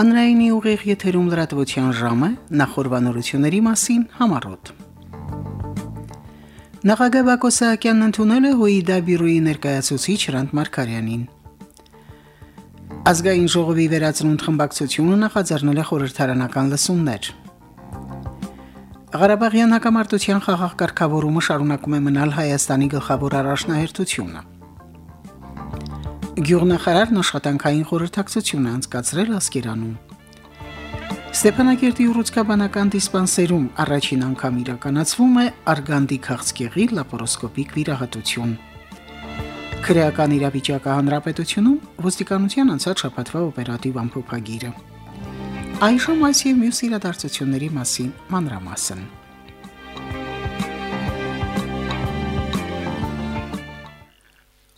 Հանրայինի ուղիղ եթերում լրատվության ժամը նախորbanությունների մասին համառոտ։ Նախագահ Բակո Սահակյանն ընդունել է ՀՈԻԴԱ բյուրոյի ներկայացուցիչ Հրանտ Մարկարյանին։ Ազգային ժողովի վերածնունդ խմբակցությունը նախաձեռնել է խորհրդարանական լսումներ։ Ղարաբաղյան հակամարտության խաղաղ կարգավորումը շարունակում է մնալ Հայաստանի գլխավոր առաջնահերթությունը։ Գյուղնախարարն աշխատանքային խորհրդակցություն է անցկացրել Ասկերանում։ Ստեփանակերտի ուռուցքաբանական դիսպանսերում առաջին անգամ իրականացվում է արգանդի քաղցկեղի լապարոսկոպիկ վիրահատություն։ Քրեական իրավիճակը հանրապետությունում ոստիկանության անցած շաբաթվա օպերատիվ ամփոփագիրը։ Այժմ այս եւ մյուս իրադարձությունների մասին մանրամասն։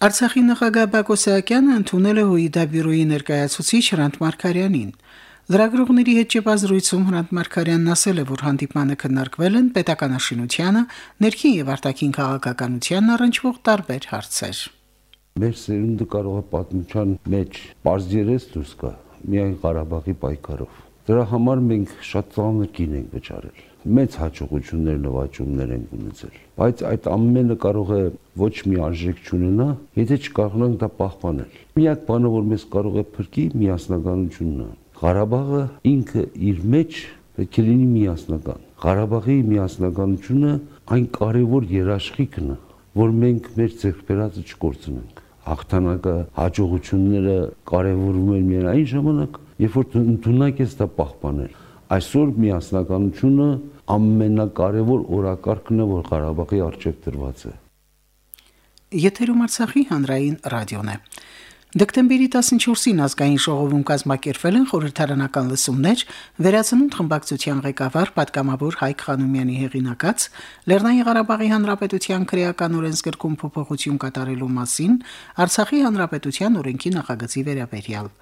Արցախի նախագահ Բակո Սահակյանը ընդունել է ՀՈԻԴԱ բյուրոյի ներկայացուցիչ Հրանտ Մարկարյանին։ Լրագրողների հետ ճեպազրույցում Հրանտ Մարկարյանն ասել է, որ հանդիպանը քննարկվել են պետականաշինությանը, ներքին եւ արտաքին քաղաքականությանն առնչվող տարբեր հարցեր։ Մեր սերունդը կարող է պատմության մեջ բարձրես դուրս գա միայն Ղարաբաղի պայքարով։ Դրա համար մենք շատ ծանր կին ենք վճարել մեծ հաջողություններ նվաճումներ են ունեցել բայց այդ ամենը կարող է ոչ մի արժեք չունենա եթե չկարողանանք դա պահպանել միակ բանը որ մեզ կարող է փրկի միասնականությունն է Ղարաբաղը ինքը իր մեջ պետք է լինի միասնական Ղարաբաղի միասնականությունը այն կարևոր երաշխիքն է որ մենք մեր ձեռքբերածը չկորցնենք հաղթանակը հաջողությունները կարևորվում են միայն այն ժամանակ երբ որ ընդունակ ես դա պահպանել այսօր միասնականությունը ամենակարևոր օրակարգն է, որ Ղարաբաղի արժեք դրված է։ Եթերում Արցախի հանրային ռադիոն է։ Դեկտեմբերի 14-ին ազգային ժողովում կազմակերպվել են խորհրդարանական լսումներ վերացնունդ խմբակցության ղեկավար պատգամավոր Հայկ Խանոմյանի հեղինակած Լեռնային Ղարաբաղի Հանրապետության քրեական օրենսգրքում փոփոխություն կատարելու մասին Արցախի Հանրապետության օրենքի նախագծի վերաբերյալ։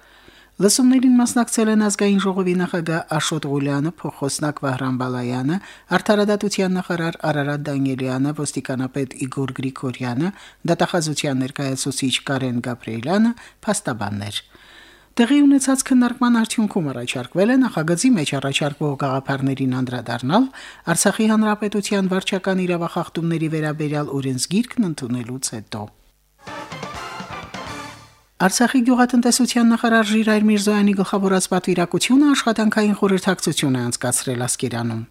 Լսումներին մասնակցել են ազգային ժողովի նախագահ Աշոտ Ղուլյանը, փոխոսնակ Վահրամ Բալայանը, արդարադատության նախարար Արարատ Դանիելյանը, ոստիկանապետ Իգոր Գրիգորյանը, դատախազության ներկայացուցիչ Կարեն Գաբրիելյանը, փաստաբաններ։ Տեղի ունեցած քննարկման արդյունքում առաջարկվել է նախագծի մեջ առաջարկվող գաղափարներին անդրադառնալ Արցախի հանրապետության վարչական իրավախախտումների վերաբերյալ օրենսգիրքն ընդունելուց հետո։ Արցախի գյուղատնտեսության նախարար Ժիրայր Միրզոյանի գլխավորած պատվիրակությունը աշխատանքային խորհրդակցություն է անցկացրել Ասկերանում։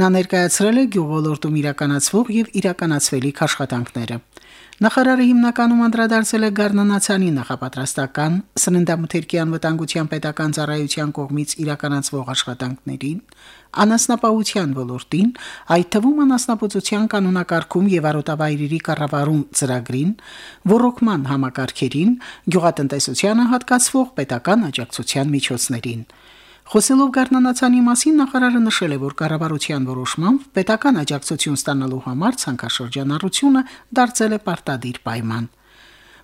Նա ներկայացրել է գյուղոլորտում իրականացվող եւ իրականացվելիք աշխատանքները։ Նախարարը հիմնականում անդրադարձել է Գառնանացանի նախապատրաստական սննդամթերքի անվտանգության պետական ծառայության կողմից իրականացվող աշխատանքներին, անասնապահության ոլորտին, այդ թվում անասնապահության կանոնակարգում եւ արոտավայրերի կառավարում ծրագրին, ռոռոկման համակարգերին, գյուղատնտեսությանը հատկացվող պետական աջակցության միջոցներին։ Խոսելով Գառնանացանի մասին նախարարը նշել է, որ կառավարության որոշմամբ պետական աջակցություն ստանալու համար ցանկաշրջանառությունը դարձել է պարտադիր պայման։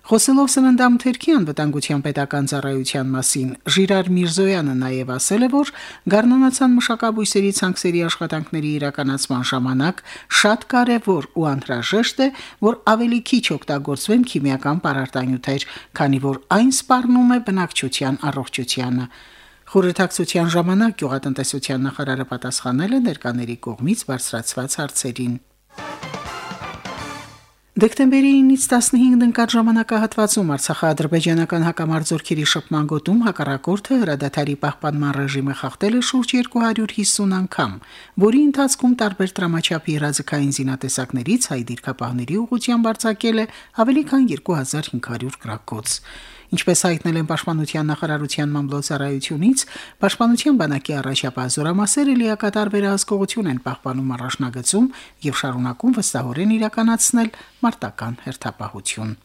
Խոսելով սննդամթերքի անվտանգության պետական ծառայության մասին, Ժիրար Միրզոյանը նաև ասել է, որ Գառնանացան մշակաբույսերի ցանքսերի աշխատանքների իրականացման ժամանակ շատ կարևոր ու անհրաժեշտ է, որ ավելի քիչ օգտագործվեն քիմիական պարարտանյութեր, քանի որ այն սպառնում է բնակչության առողջությանը։ Խորհրդակցության ժամանակ գյուղատնտեսության նախարարը պատասխանել է ներկաների կողմից բարձրացված հարցերին։ Դեկտեմբերի 9-ից 15-ն ընկած ժամանակահատվածում Արցախա-ադրբեջանական հակամարտությունների շփման գոտում հակառակորդը հրադադարի պահպանման ռեժիմը խախտել է շուրջ 250 անգամ, որի ընթացքում տարբեր դրամաչափի հրաձգային զինատեսակներից հայ դիրքապահների ուղղությամբ արձակել է ավելի քան 2500 գրակոց։ Ինչպես հայտնել են Պաշտպանության նախարարության մամլոցարայությունից, Պաշտպանության բանակի առաջապահ զորամասերը լիակատար վերահսկողություն են պահպանում առաջնագծում եւ շարունակում վստահորեն իրականացնել մարտական հերթապահություն։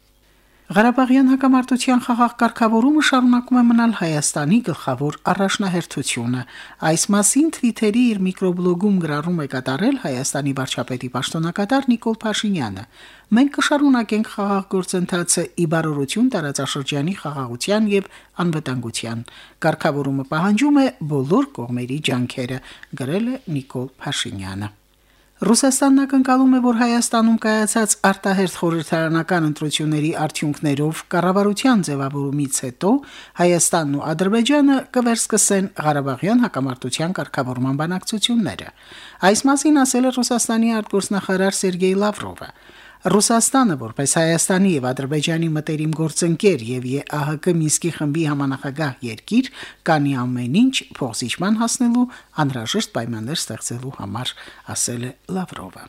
Ղարաբաղյան հակամարտության խաղաղ կարգավորումը շարունակում է մնալ Հայաստանի գլխավոր առաջնահերթությունը։ Այս մասին Twitter-ի իր միկրոբլոգում գրառում է կատարել Հայաստանի վարչապետի պաշտոնակատար Նիկոլ Փաշինյանը։ Մենք կշարունակենք խաղաղ գործընթացը ի բարօրություն տարածաշրջանի խաղաղության եւ անվտանգության։ Կարգավորումը պահանջում է բոլոր կողմերի ջանքերը, գրել է Նիկոլ Փաշինյանը։ Ռուսաստանն ակնկալում է, որ Հայաստանում կայացած արտահերթ խորհրդարանական ընտրությունների արդյունքներով կառավարության ձևավորումից հետո Հայաստանն ու Ադրբեջանը կվերսկսեն Ղարաբաղյան հակամարտության կարգավորման բանակցությունները։ Այս մասին ասել է Ռուսաստանի արտգործնախարար Սերգեյ Լավրովը։ Ռուսաստանը որպես Հայաստանի եւ Ադրբեջանի մտերիմ գործընկեր եւ ԵԱՀԿ Մինսկի խմբի համանախագահ երկիր կանի ամեն ինչ փոխզիջման հասնելու անհրաժեշտ պայմաններ ստեղծելու համար, ասել է Լավրովը։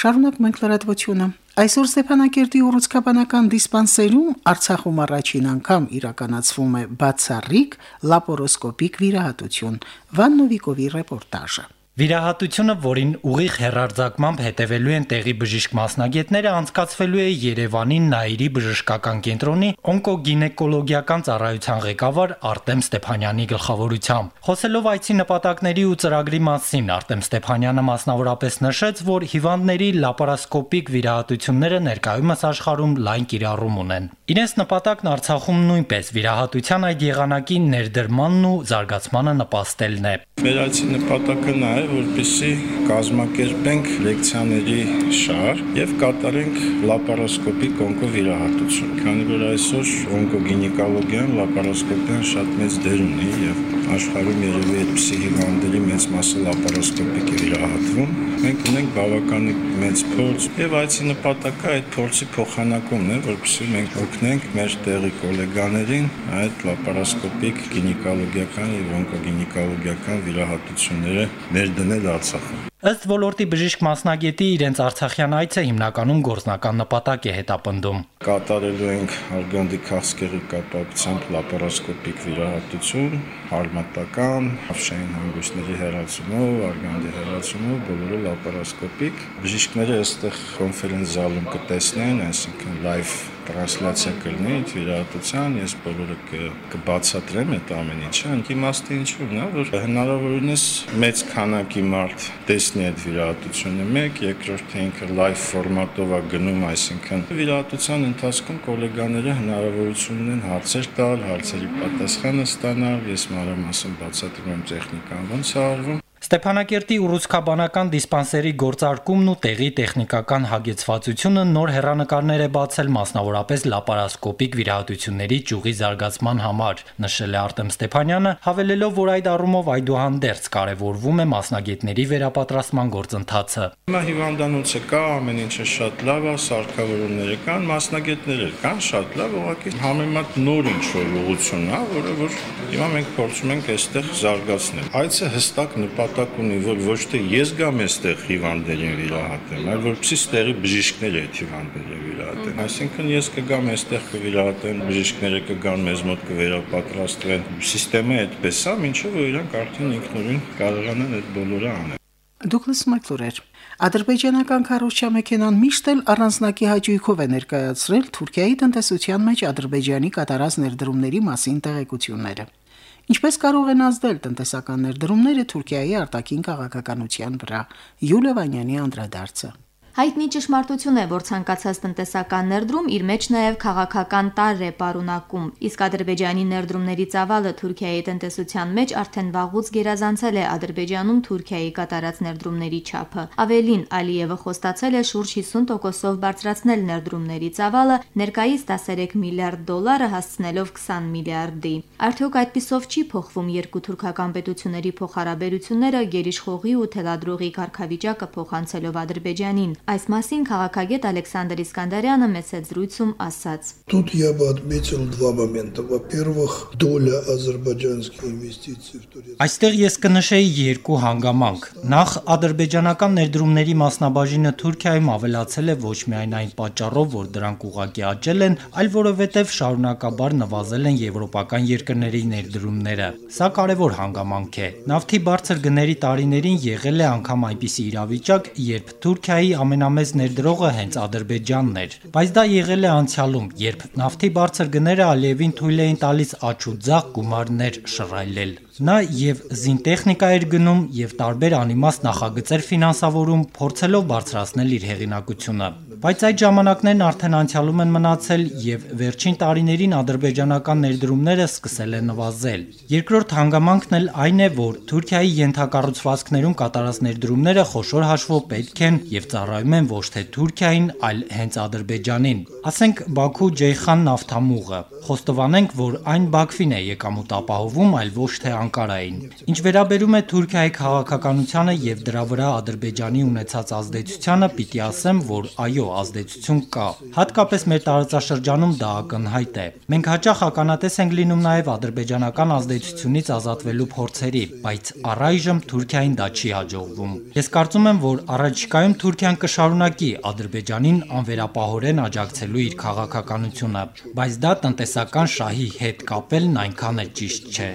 Շարունակ մենք լրատվությունը։ Այսօր Ստեփանակերտի ուռուցքաբանական դիսպանսերում Արցախում առաջին անգամ իրականացվում է բացառիկ լապարոսկոպիկ վիրահատություն։ Վաննովիկովի ռեպորտաժը։ Վիրահատությունը, որին ուղիղ հերարձակմամբ հետևելու են տեղի բժիշկ մասնագետները, անցկացվելու է Երևանի Նայիրի բժշկական կենտրոնի օնկոգինեկոլոգիական ծառայության ղեկավար Արտեմ Ստեփանյանի գլխավորությամբ։ Խոսելով այցի նպատակների ու ծրագրի մասին, Արտեմ Ստեփանյանը մասնավորապես նշեց, որ հիվանդների լապարասկոպիկ վիրահատությունները ներկայումս աշխարհում լայն կիրառում ունեն։ Իրենց նպատակն Արցախում նույնպես վիրահատության այդ եղանակի ներդրմանն ու զարգացմանը նպաստելն է։ Մեր այցի նպատակը նա է, որպեսզի կազմակերպենք լեկցիաների շար եւ կատարենք լապարոսկոպիկ օնկովիրահատություն։ Քանի որ այսօր օնկոգինեկոլոգիան լապարոսկոպիան շատ մեծ դեր ունի եւ աշխարհում երևի այդպիսի հիվանդների մեծ մասը լապարոսկոպիկ է վիրահատվում։ Մենք ունենք բավականին մեծ փորձ եւ այցի նպատակը այդ փորձի փոխանակումն է, որպեսզի մենք օգնենք մեր տեղի գոլեգաներին այդ լապարոսկոպիկ գինեկոլոգիական եւ օնկոգինեկոլոգիական վիրահատությունները ներդնել Արցախում։ Ըստ ոլորտի բժիշկ մասնագետի իրենց Արցախյան այցը հիմնականում գործնական նպատակ է հետապնդում։ Կատարելու ենք արգանդի քաղցկեղի կապակցությամբ լապարոսկոպիկ վիրահատություն, հարմատական, ավշային հանգույցների հեռացումով, արգանդի հեռացումով, բոլորը լապարոսկոպիկ։ Բժիշկները այստեղ կոնֆերենց զալում կտեսնեն, այսինքն լայվ տրանսլյացիա կլինի վիրահատության, ես բոլորը կբացատրեմ այդ ամեն ինչը։ Իմաստը ինչու՞ն է, որ հնարավորինս մեծ քանակի մարդ տեսնի այդ վիրահատությունը մեկ, երկրորդը ինքը լայվ ֆորմատով է գնում, այսինքն վիրահատության ընթացքում գոլեգաները հնարավորություն ունեն հարցեր տալ, հարցերի պատասխանը ստանալ, ես մանրամասն բացատրում եմ տեխնիկան ոնց է արվում Ստեփանակերտի ուռուցքաբանական դիսպանսերի գործարկումն ու տեղի տեխնիկական հագեցվածությունը նոր հերանեկարներ է բացել մասնավորապես լապարասկոպիկ վիրահատությունների ճյուղի զարգացման համար, նշել է Արտեմ Ստեփանյանը, հավելելով, որ այդ առումով այդուհանդերձ կարևորվում է մասնագետների վերապատրաստման գործընթացը։ Հիմա հիվանդանոցը կա, ամեն ինչը շատ լավ է, սարքավորումները կան, մասնագետները կան, շատ լավ, ուղղակի համեմատ նոր ինչ որ ուղղություն է, որը որ հիմա մենք փորձում ենք այստեղ զարգացնել։ Այցը հստակ նպատակ նպատակ ունի, որ ոչ թե ես գամ այստեղ հիվանդներին վիրահատեմ, այլ որպեսզի ստեղի բժիշկները այդ հիվանդներին վիրահատեն։ Այսինքն ես կգամ այստեղ կվիրահատեմ, բժիշկները կգան մեզ մոտ կվերապատրաստվեն։ Սիստեմը այդպես է, ինչը որ իրանք արդեն ինքնուրույն կարողանան այդ բոլորը անել։ Դուգլաս Մակլուրեր Ադրբեջանական քարոզչամեքենան միշտ էլ առանձնակի հաճույքով է ներկայացրել Թուրքիայի տնտեսության մեջ Ադրբեջանի կատարած ներդրումների մասին տեղեկությունները։ Ինչպես կարող են ազդել տնտեսական ներդրումները Թուրքիայի արտաքին քաղաքականության վրա։ Յուլիա Վանյանի անդրադարձը։ Հայտնի ճշմարտություն է, որ ցանկացած տնտեսական ներդրում իր մեջ նաև քաղաքական տար է պարունակում, իսկ Ադրբեջանի ներդրումների ծավալը Թուրքիայի տնտեսության մեջ արդեն վաղուց գերազանցել է Ադրբեջանում Թուրքիայի կատարած ներդրումների չափը։ Ավելին, Ալիևը խոստացել է շուրջ 50%-ով բարձրացնել ներդրումների ծավալը, ներկայիս 13 միլիարդ դոլարը հասցնելով 20 միլիարդի։ Արդյոք այդպիսով չի փոխվում երկու թուրքական պետությունների փոխհարաբերությունները գերիշխողի ու թելադրողի կարգավիճակը փոխանցելով Ադրբեջանին։ Այս մասին քաղաքագետ Ալեքսանդր Իսկանդարյանը մեծ զրույցում ասաց. Тут я бы отметил два момента. Во-первых, доля азербайджанских инвестиций в Турецк. Այստեղ ես կնշեի երկու հանգամանք։ Նախ ադրբեջանական ներդրումների մասնաբաժինը Թուրքիայում ավելացել է ոչ միայն այն պատճառով, որ դրանք ուղակի աճել են, այլ որովհետև շարունակաբար նվազել են եվրոպական երկրների ներդրումները։ Սա կարևոր հանգամանք է։ Նավթի բարձր գների տարիներին եղել է անգամ այնպիսի իրավիճակ, երբ Թուրքիայի ամենամեծ ներդրողը հենց Ադրբեջանն էր, բայց դա եղել է անցյալում, երբ նավթի բարձր գները Ալիևին թույլ էին տալիս աճ ու ձախ գումարներ շռայլել։ Նա եւ զինտեխնիկա էր գնում եւ տարբեր անիմաստ նախագծեր ֆինանսավորում, փորձելով բարձրացնել իր հեղինակությունը։ Բայց այդ ժամանակներն արդեն անցյալում են մնացել եւ վերջին տարիներին ադրբեջանական ներդրումները սկսել են նվազել։ Երկրորդ հանգամանքն էլ այն է, որ Թուրքիայի յենթակառուցվածքներում կատարած ներդրումները խոշոր հաշվով պետք են եւ ծառայում են ոչ թե Թուրքիային, այլ հենց Ադրբեջանին։ Ասենք Բաքու-Ջեյխան նավթամուղը։ Խոստովանենք, որ այն Բաքվին է եկամուտ ապահովում, այլ ոչ թե Անկարային։ Ինչ վերաբերում է Թուրքիայի քաղաքականությանը եւ դրա վրա Ադրբեջանի ունեցած ազդեցությանը, պիտի ասեմ, որ այո, ազդեցություն կա։ Հատկապես մեր տարածաշրջանում դա ակնհայտ է։ Մենք հաճախ ականատես ենք լինում նաեւ ադրբեջանական ազդեցությունից ազատվելու փորձերի, բայց առայժմ Թուրքիային դա չի հաջողվում։ Ես կարծում եմ, որ առաջիկայում Թուրքիան կշարունակի Ադրբեջանին անվերապահորեն աջակցելու իր քաղաքականությունը, բայց դա տնտեսական շահի հետ կապելն այնքան էլ ճիշտ չէ։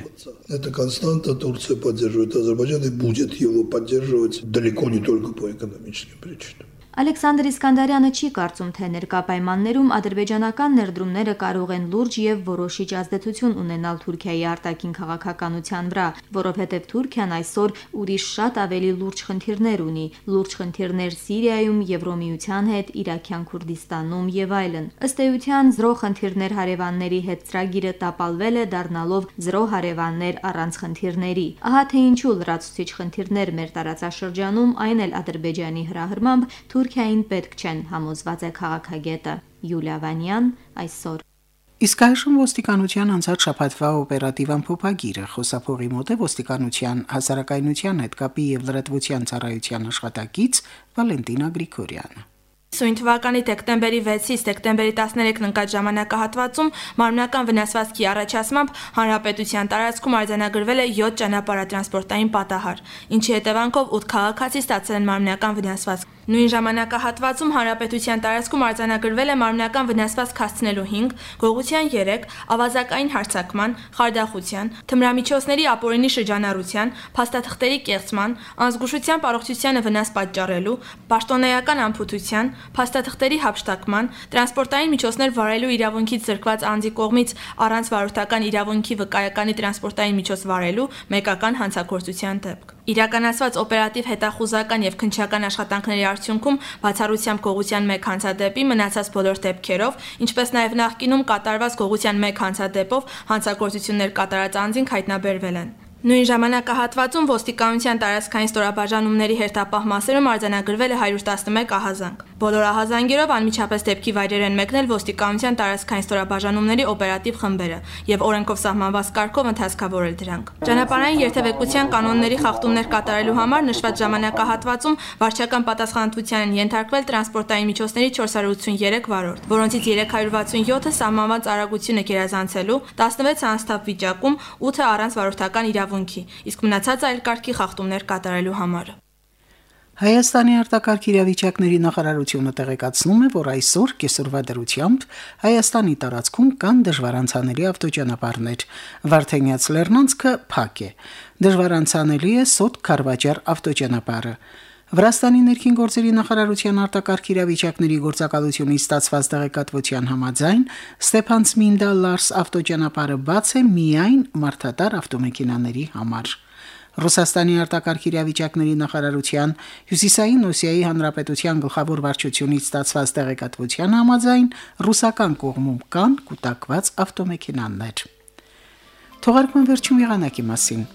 Это константа, Турция поддерживает Азербайджан и будет его поддерживать далеко не только по экономическим причинам. Ալեքսանդր Իսկանդարյանը չի կարծում, թե ներկա պայմաններում ադրբեջանական ներդրումները կարող են լուրջ եւ որոշիչ ազդեցություն ունենալ Թուրքիայի արտաքին քաղաքականության վրա, որովհետեւ Թուրքիան այսօր ուրիշ շատ ավելի լուրջ խնդիրներ ունի՝ լուրջ խնդիրներ Սիրիայում, Եվրոմիության հետ, Իրաքյան Քուրդիստանում եւ այլն։ Ըստ էության, զրո խնդիրներ հարևանների հետ ծրագիրը տապալվել է դառնալով զրո հարևաններ առանց խնդիրների։ Ահա թե ինչու լրացուցիչ խնդիրներ մեր տարածաշրջանում, այն էլ Ադրբեջանի հրահրմամբ Թուրքիային պետք չեն, համոզված է քաղաքագետը Յուլիա Վանյան այսօր։ Իսկ այժմ ոստիկանության անցած շաբաթվա օպերատիվ ամփոփագիրը խոսափողի մոտ է ոստիկանության հասարակայնության հետ կապի եւ լրատվության ծառայության աշխատակից Վալենտինա Գրիգորյանը։ Սույն թվականի դեկտեմբերի 6-ից դեկտեմբերի 13-ն ընկած ժամանակահատվածում մարմնական վնասվածքի առաջացմամբ հանրապետության տարածքում արձանագրվել է 7 ճանապարհատրանսպորտային պատահար, ինչի հետևանքով 8 քաղաքացի ստացել են մարմնական վնասվածք։ Նույն ժամանակահատվածում հանրապետության տարածքում արձանագրվել է մարմնական վնասվածք հասցնելու 5, գողության 3, ավազակային հարցակման, խարդախության, թմրամիջոցների ապօրինի շրջանառության, փաստաթղթերի կեղծման, անզգուշության առողջությանը վնաս պատճառելու, պաշտոնեական անփութության, փաստաթղթերի հապշտակման, տրանսպորտային միջոցներ վարելու իրավունքից զրկված անձի կողմից առանց վարորդական իրավունքի վկայականի տրանսպորտային միջոց վարելու մեկական հանցագործության դեպք։ Իրականացված օպերատիվ հետախուզական եւ քնչական աշխատանքների արդյունքում բացառությամբ գողության 1 հանցադեպի մնացած բոլոր դեպքերով, ինչպես նաեւ նախկինում կատարված գողության 1 հանցադեպով հանցագործություններ կատարած անձին հայտնաբերվել են։ Նույն ժամանակահատվածում ոստիկանության տարածքային ստորաբաժանումների հերթապահ մասերում արձանագրվել է 111 ահազանգ։ Բոլոր ահազանգերով անմիջապես դեպքի վայրեր են մեկնել ոստիկանության տարածքային ստորաբաժանումների օպերատիվ խմբերը եւ օրենքով սահմանված կարգով ընթացքավորել դրանք։ Ճանապարհային երթևեկության կանոնների խախտումներ կատարելու համար նշված ժամանակահատվածում վարչական պատասխանատվության են ենթարկվել տրանսպորտային միջոցների 483 վարորդ, որոնցից 367-ը սահմանված արագությունը գերազանցելու, 16-ը անստապ վիճակում, 8-ը առանց վարորդական իրավունքի, իսկ մնացածը այլ կարգի խախտումներ կատարելու համար։ Հայաստանի արտակարգ իրավիճակների նախարարությունը տեղեկացնում է, որ այսօր կեսօրվա դրությամբ Հայաստանի տարածքում կան դժվարանցանելի ավտոճանապարհներ։ Վարդենյաց Լեռնանցքը փակ է։ Դժվարանցանելի է Սոտ Խարվաճար ավտոճանապարհը։ Վրաստանի ներքին գործերի նախարարության արտակարգ իրավիճակների գործակալությունից ստացված տեղեկատվության համաձայն Ստեփան Սմինդա Լարս ավտոճանապարհը բաց է միայն մարդատար ավտոմեքենաների համար։ Ռուսաստանի արտակարգ իրավիճակների նախարարության Հյուսիսային Օսիայի Հանրապետության գլխավոր վարչությունից ստացված տեղեկատվության համաձայն ռուսական կողմում կան կൂട്ടակված ավտոմեքենաներ։ Թողարկման վերջում եղանակի մասին։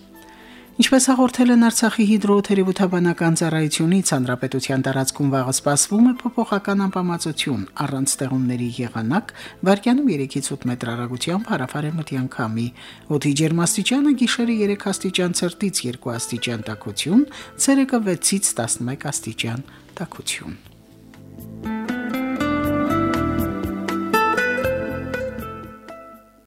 Ինչպես հաղորդել են Արցախի հիդրոթերապևտաբանական ծառայությունից, հանրապետության տարածքում վաղը սպասվում է փոփոխական անբավարարություն. Առանց ստեղումների եղանակ, վարկյանում 3-ից 8 մետր հեռագությամբ հարավարեմտյան քամի։ Օդի ջերմաստիճանը գիշերը 3 աստիճան ցրտից 2 աստիճան տաքություն, ցերեկը 6-ից 11 աստիճան տաքություն։